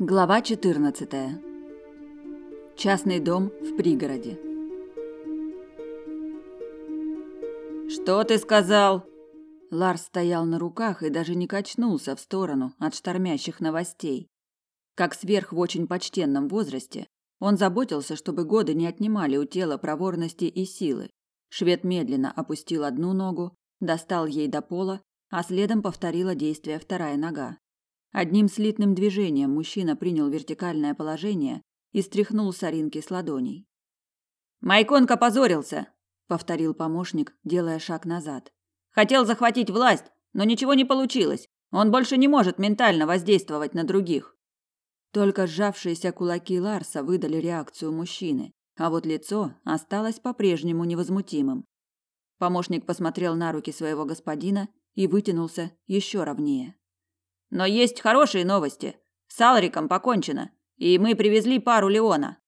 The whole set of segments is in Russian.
Глава 14. Частный дом в пригороде. Что ты сказал? Ларс стоял на руках и даже не качнулся в сторону от штормящих новостей. Как сверх в очень почтенном возрасте, он заботился, чтобы годы не отнимали у тела проворности и силы. Швед медленно опустил одну ногу, достал ей до пола, а следом повторила действие вторая нога. Одним слитным движением мужчина принял вертикальное положение и стряхнул соринки с ладоней. «Майконг опозорился!» – повторил помощник, делая шаг назад. «Хотел захватить власть, но ничего не получилось. Он больше не может ментально воздействовать на других». Только сжавшиеся кулаки Ларса выдали реакцию мужчины, а вот лицо осталось по-прежнему невозмутимым. Помощник посмотрел на руки своего господина и вытянулся еще ровнее. Но есть хорошие новости. С Алриком покончено, и мы привезли пару Леона.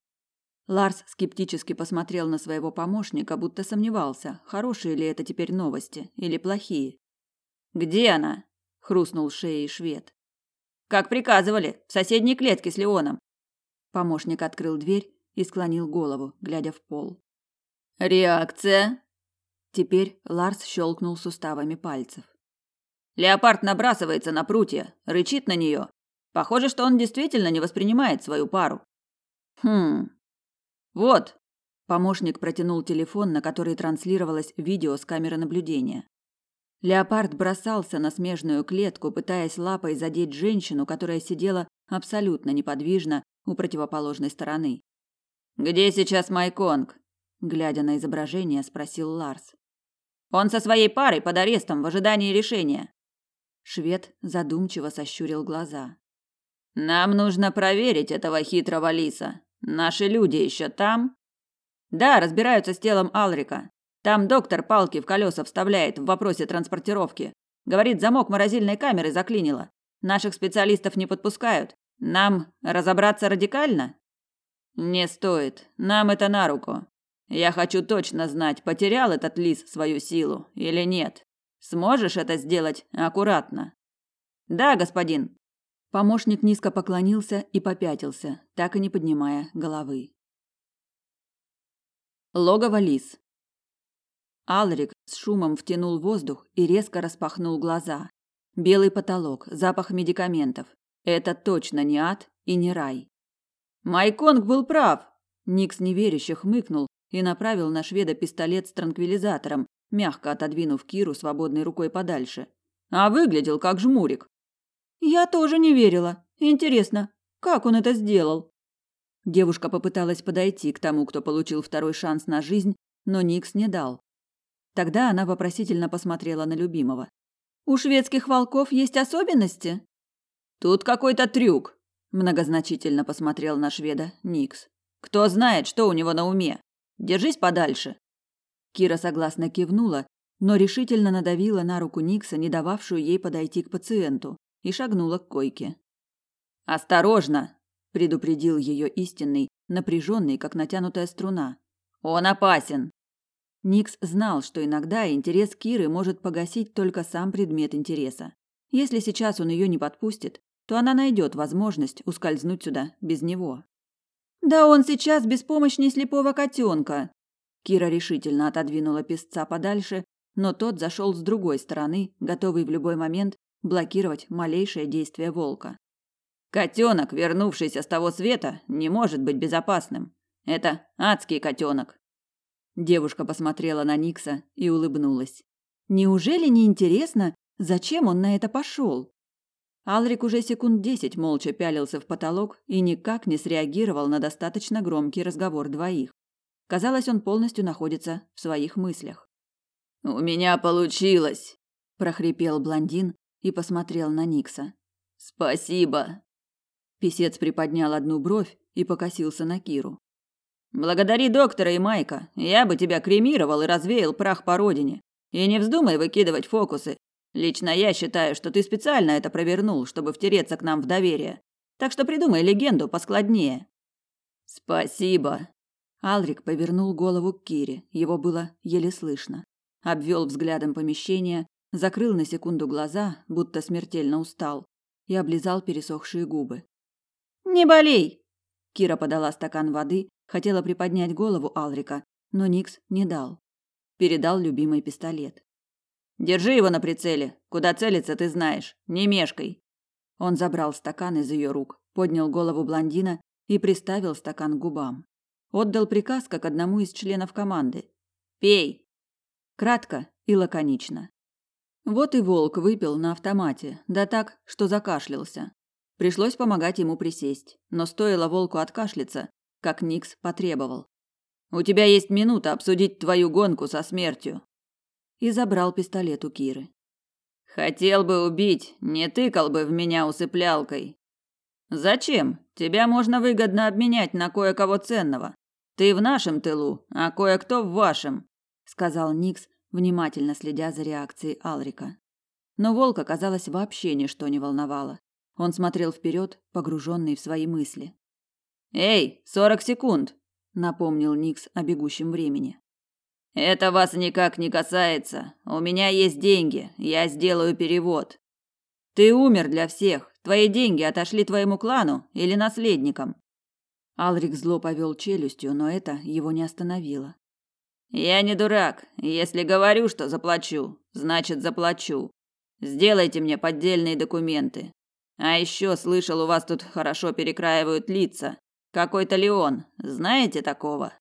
Ларс скептически посмотрел на своего помощника, будто сомневался, хорошие ли это теперь новости или плохие. Где она? хрустнул шеей швед. Как приказывали, в соседней клетке с Леоном. Помощник открыл дверь и склонил голову, глядя в пол. Реакция. Теперь Ларс щелкнул суставами пальцев. Леопард набрасывается на прутья, рычит на нее. Похоже, что он действительно не воспринимает свою пару. Хм. Вот. Помощник протянул телефон, на который транслировалось видео с камеры наблюдения. Леопард бросался на смежную клетку, пытаясь лапой задеть женщину, которая сидела абсолютно неподвижно у противоположной стороны. Где сейчас Майконг? глядя на изображение, спросил Ларс. Он со своей парой под арестом в ожидании решения. Швед задумчиво сощурил глаза. Нам нужно проверить этого хитрого лиса. Наши люди еще там? Да, разбираются с телом Алрика. Там доктор палки в колеса вставляет в вопросе транспортировки. Говорит, замок морозильной камеры заклинило. Наших специалистов не подпускают. Нам разобраться радикально? Не стоит. Нам это на руку. Я хочу точно знать, потерял этот лис свою силу или нет. Сможешь это сделать аккуратно? Да, господин. Помощник низко поклонился и попятился, так и не поднимая головы. Логово лис. Алрик с шумом втянул воздух и резко распахнул глаза. Белый потолок, запах медикаментов. Это точно не ад и не рай. Майконг был прав. Никс неверяще хмыкнул и направил на шведа пистолет с транквилизатором, мягко отодвинув Киру свободной рукой подальше. А выглядел как жмурик. Я тоже не верила. Интересно, как он это сделал? Девушка попыталась подойти к тому, кто получил второй шанс на жизнь, но Никс не дал. Тогда она вопросительно посмотрела на любимого. У шведских волков есть особенности? Тут какой-то трюк, многозначительно посмотрел на шведа Никс. Кто знает, что у него на уме? Держись подальше. Кира согласно кивнула, но решительно надавила на руку Никса, не дававшую ей подойти к пациенту, и шагнула к койке. «Осторожно!» – предупредил ее истинный, напряженный, как натянутая струна. «Он опасен!» Никс знал, что иногда интерес Киры может погасить только сам предмет интереса. Если сейчас он ее не подпустит, то она найдет возможность ускользнуть сюда без него. «Да он сейчас беспомощней слепого котенка!» Кира решительно отодвинула песца подальше, но тот зашел с другой стороны, готовый в любой момент блокировать малейшее действие волка. Котенок, вернувшийся с того света, не может быть безопасным. Это адский котенок. Девушка посмотрела на Никса и улыбнулась. Неужели не интересно, зачем он на это пошел? Алрик уже секунд десять молча пялился в потолок и никак не среагировал на достаточно громкий разговор двоих. Казалось, он полностью находится в своих мыслях. «У меня получилось!» – прохрипел блондин и посмотрел на Никса. «Спасибо!» Песец приподнял одну бровь и покосился на Киру. «Благодари доктора и Майка. Я бы тебя кремировал и развеял прах по родине. И не вздумай выкидывать фокусы. Лично я считаю, что ты специально это провернул, чтобы втереться к нам в доверие. Так что придумай легенду поскладнее». «Спасибо», Алрик повернул голову к Кире, его было еле слышно. Обвел взглядом помещение, закрыл на секунду глаза, будто смертельно устал, и облизал пересохшие губы. Не болей. Кира подала стакан воды, хотела приподнять голову Алрика, но Никс не дал. Передал любимый пистолет. Держи его на прицеле. Куда целиться, ты знаешь. Не мешкай. Он забрал стакан из ее рук, поднял голову блондина и приставил стакан к губам. Отдал приказ как одному из членов команды. «Пей!» Кратко и лаконично. Вот и волк выпил на автомате, да так, что закашлялся. Пришлось помогать ему присесть, но стоило волку откашляться, как Никс потребовал. «У тебя есть минута обсудить твою гонку со смертью». И забрал пистолет у Киры. «Хотел бы убить, не тыкал бы в меня усыплялкой». «Зачем? Тебя можно выгодно обменять на кое-кого ценного. Ты в нашем тылу, а кое-кто в вашем», — сказал Никс, внимательно следя за реакцией Алрика. Но волка, казалось, вообще ничто не волновало. Он смотрел вперед, погруженный в свои мысли. «Эй, сорок секунд!» – напомнил Никс о бегущем времени. «Это вас никак не касается. У меня есть деньги, я сделаю перевод. Ты умер для всех. Твои деньги отошли твоему клану или наследникам?» Алрик зло повел челюстью, но это его не остановило. Я не дурак. Если говорю, что заплачу, значит заплачу. Сделайте мне поддельные документы. А еще слышал, у вас тут хорошо перекраивают лица. Какой-то Леон. Знаете такого?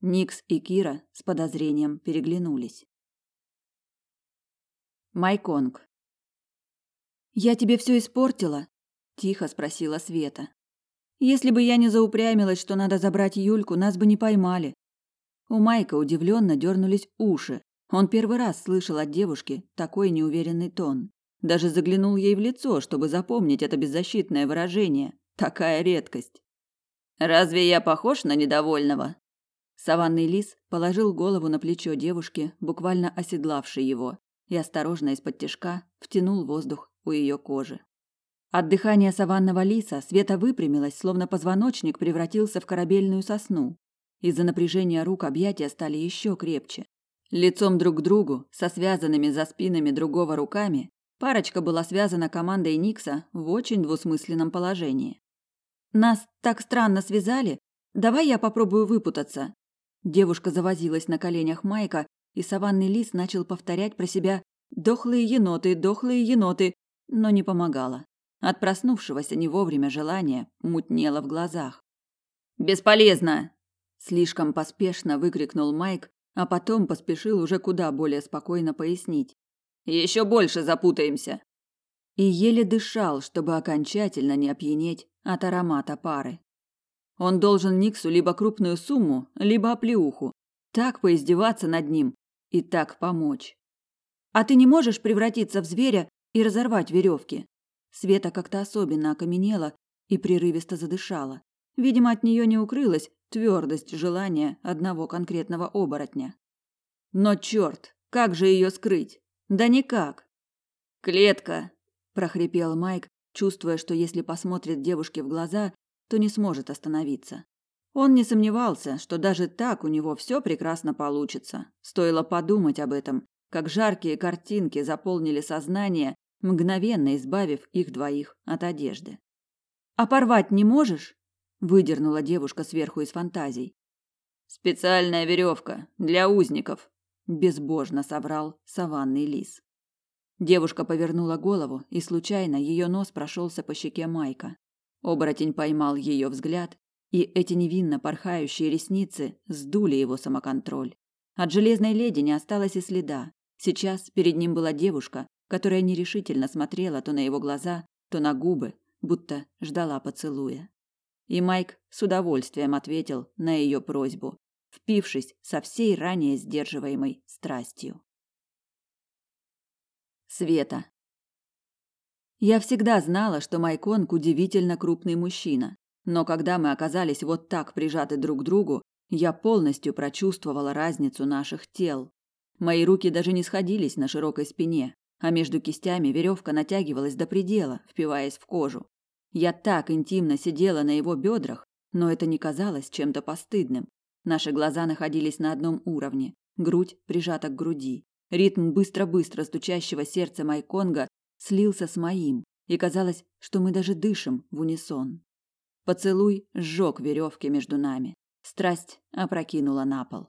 Никс и Кира с подозрением переглянулись. Майконг. Я тебе все испортила? тихо спросила Света. Если бы я не заупрямилась, что надо забрать Юльку, нас бы не поймали. У Майка удивленно дернулись уши. Он первый раз слышал от девушки такой неуверенный тон. Даже заглянул ей в лицо, чтобы запомнить это беззащитное выражение. Такая редкость. «Разве я похож на недовольного?» Саванный лис положил голову на плечо девушки, буквально оседлавшей его, и осторожно из-под тишка втянул воздух у ее кожи. От дыхания саванного лиса Света выпрямилась, словно позвоночник превратился в корабельную сосну. Из-за напряжения рук объятия стали еще крепче. Лицом друг к другу, со связанными за спинами другого руками, парочка была связана командой Никса в очень двусмысленном положении. «Нас так странно связали. Давай я попробую выпутаться». Девушка завозилась на коленях Майка, и саванный лис начал повторять про себя «дохлые еноты, дохлые еноты», но не помогало. От проснувшегося не вовремя желания мутнело в глазах. «Бесполезно!» Слишком поспешно выкрикнул Майк, а потом поспешил уже куда более спокойно пояснить. Еще больше запутаемся. И еле дышал, чтобы окончательно не опьянеть от аромата пары. Он должен Никсу либо крупную сумму, либо оплеуху. Так поиздеваться над ним и так помочь. А ты не можешь превратиться в зверя и разорвать веревки? Света как-то особенно окаменела и прерывисто задышала. Видимо, от нее не укрылась твердость желания одного конкретного оборотня. Но черт, как же ее скрыть? Да никак. Клетка, прохрипел Майк, чувствуя, что если посмотрит девушке в глаза, то не сможет остановиться. Он не сомневался, что даже так у него все прекрасно получится. Стоило подумать об этом, как жаркие картинки заполнили сознание, мгновенно избавив их двоих от одежды. А порвать не можешь? выдернула девушка сверху из фантазий. Специальная веревка для узников, безбожно соврал саванный лис. Девушка повернула голову, и случайно ее нос прошелся по щеке Майка. Оборотень поймал ее взгляд, и эти невинно порхающие ресницы сдули его самоконтроль. От железной леди не осталось и следа. Сейчас перед ним была девушка, которая нерешительно смотрела то на его глаза, то на губы, будто ждала поцелуя. И Майк с удовольствием ответил на ее просьбу, впившись со всей ранее сдерживаемой страстью. Света. Я всегда знала, что Майконг удивительно крупный мужчина, но когда мы оказались вот так прижаты друг к другу, я полностью прочувствовала разницу наших тел. Мои руки даже не сходились на широкой спине, а между кистями веревка натягивалась до предела, впиваясь в кожу. Я так интимно сидела на его бедрах, но это не казалось чем-то постыдным. Наши глаза находились на одном уровне, грудь прижата к груди. Ритм быстро-быстро стучащего сердца Майконга слился с моим, и казалось, что мы даже дышим в унисон. Поцелуй сжег веревки между нами. Страсть опрокинула на пол.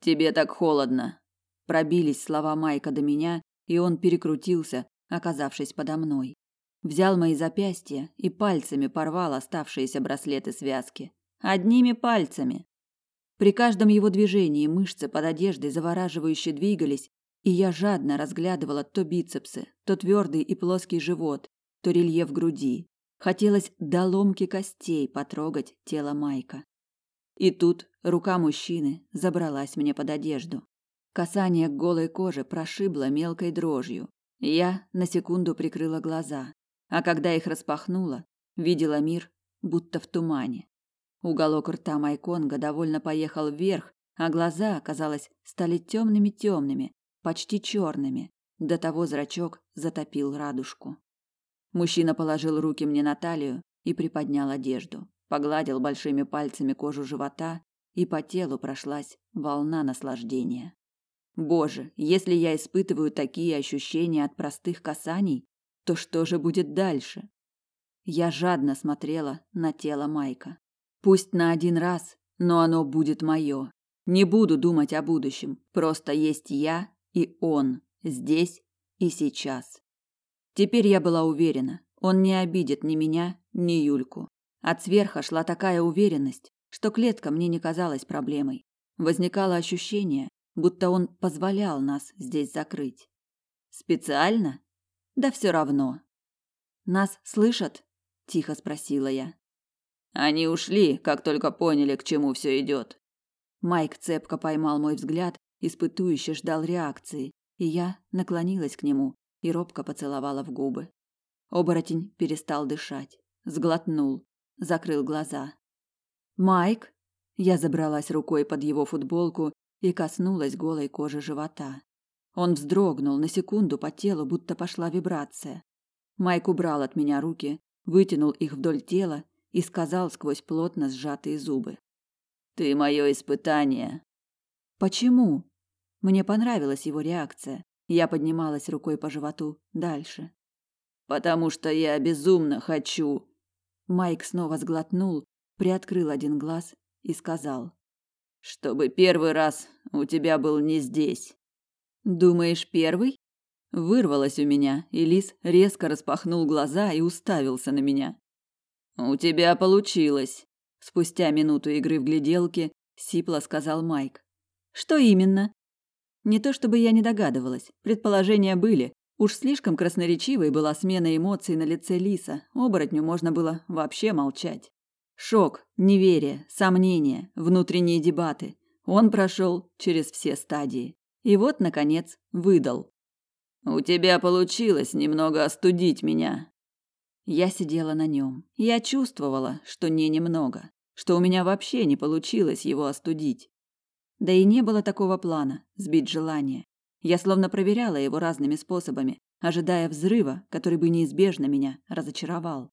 «Тебе так холодно!» Пробились слова Майка до меня, и он перекрутился, оказавшись подо мной. Взял мои запястья и пальцами порвал оставшиеся браслеты-связки. Одними пальцами. При каждом его движении мышцы под одеждой завораживающе двигались, и я жадно разглядывала то бицепсы, то твердый и плоский живот, то рельеф груди. Хотелось до ломки костей потрогать тело Майка. И тут рука мужчины забралась мне под одежду. Касание к голой коже прошибло мелкой дрожью. Я на секунду прикрыла глаза, а когда их распахнула, видела мир будто в тумане. Уголок рта Майконга довольно поехал вверх, а глаза, казалось, стали темными-темными, почти черными. До того зрачок затопил радужку. Мужчина положил руки мне на талию и приподнял одежду, погладил большими пальцами кожу живота, и по телу прошлась волна наслаждения. Боже, если я испытываю такие ощущения от простых касаний, то что же будет дальше? Я жадно смотрела на тело Майка. Пусть на один раз, но оно будет мое. Не буду думать о будущем. Просто есть я и он здесь и сейчас. Теперь я была уверена, он не обидит ни меня, ни Юльку. От сверха шла такая уверенность, что клетка мне не казалась проблемой. Возникало ощущение, будто он позволял нас здесь закрыть. Специально? Да все равно. Нас слышат? тихо спросила я. Они ушли, как только поняли, к чему все идет. Майк цепко поймал мой взгляд, испытующе ждал реакции, и я наклонилась к нему, и робко поцеловала в губы. Оборотень перестал дышать, сглотнул, закрыл глаза. Майк, я забралась рукой под его футболку и коснулась голой кожи живота. Он вздрогнул на секунду по телу, будто пошла вибрация. Майк убрал от меня руки, вытянул их вдоль тела и сказал сквозь плотно сжатые зубы: "Ты мое испытание". Почему? Мне понравилась его реакция. Я поднималась рукой по животу дальше. Потому что я безумно хочу. Майк снова сглотнул, приоткрыл один глаз и сказал: "Чтобы первый раз у тебя был не здесь". Думаешь, первый? Вырвалось у меня, и Лис резко распахнул глаза и уставился на меня. У тебя получилось, спустя минуту игры в гляделки, сипло сказал Майк. Что именно? Не то чтобы я не догадывалась, предположения были. Уж слишком красноречивой была смена эмоций на лице Лиса, оборотню можно было вообще молчать. Шок, неверие, сомнения, внутренние дебаты. Он прошел через все стадии. И вот, наконец, выдал. «У тебя получилось немного остудить меня». Я сидела на нем. Я чувствовала, что не немного, что у меня вообще не получилось его остудить. Да и не было такого плана – сбить желание. Я словно проверяла его разными способами, ожидая взрыва, который бы неизбежно меня разочаровал.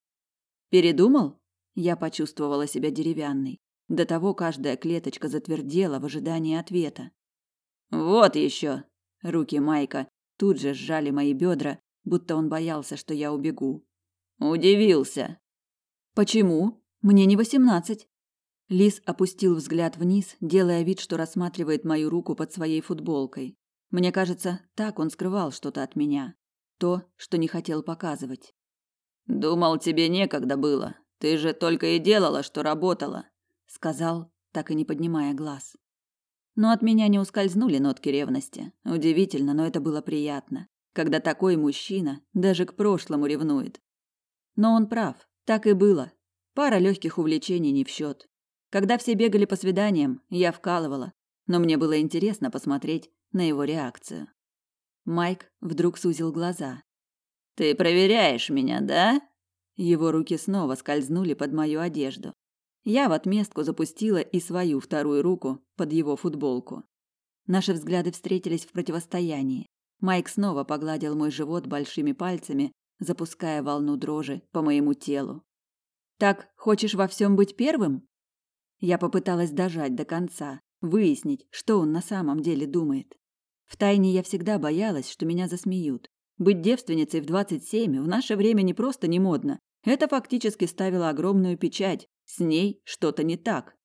Передумал? Я почувствовала себя деревянной. До того каждая клеточка затвердела в ожидании ответа. Вот еще. Руки Майка тут же сжали мои бедра, будто он боялся, что я убегу. Удивился. Почему? Мне не восемнадцать. Лис опустил взгляд вниз, делая вид, что рассматривает мою руку под своей футболкой. Мне кажется, так он скрывал что-то от меня, то, что не хотел показывать. Думал, тебе некогда было. Ты же только и делала, что работала, сказал, так и не поднимая глаз. Но от меня не ускользнули нотки ревности. Удивительно, но это было приятно, когда такой мужчина даже к прошлому ревнует. Но он прав, так и было. Пара легких увлечений не в счет. Когда все бегали по свиданиям, я вкалывала, но мне было интересно посмотреть на его реакцию. Майк вдруг сузил глаза. Ты проверяешь меня, да? Его руки снова скользнули под мою одежду. Я в отместку запустила и свою вторую руку под его футболку. Наши взгляды встретились в противостоянии. Майк снова погладил мой живот большими пальцами, запуская волну дрожи по моему телу. Так, хочешь во всем быть первым? Я попыталась дожать до конца, выяснить, что он на самом деле думает. Втайне я всегда боялась, что меня засмеют. Быть девственницей в 27 в наше время не просто не модно, Это фактически ставило огромную печать. С ней что-то не так.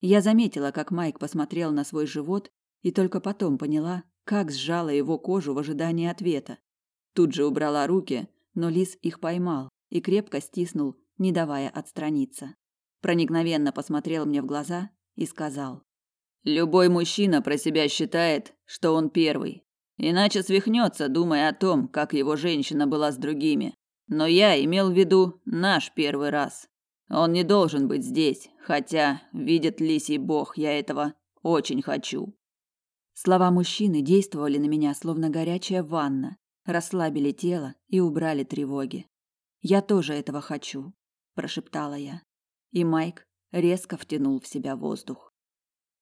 Я заметила, как Майк посмотрел на свой живот, и только потом поняла, как сжала его кожу в ожидании ответа. Тут же убрала руки, но лис их поймал и крепко стиснул, не давая отстраниться. Проникновенно посмотрел мне в глаза и сказал: "Любой мужчина про себя считает, что он первый, иначе свихнется, думая о том, как его женщина была с другими. Но я имел в виду наш первый раз. Он не должен быть здесь, хотя, видит лисий бог, я этого очень хочу". Слова мужчины действовали на меня словно горячая ванна, расслабили тело и убрали тревоги. Я тоже этого хочу, прошептала я. И Майк резко втянул в себя воздух.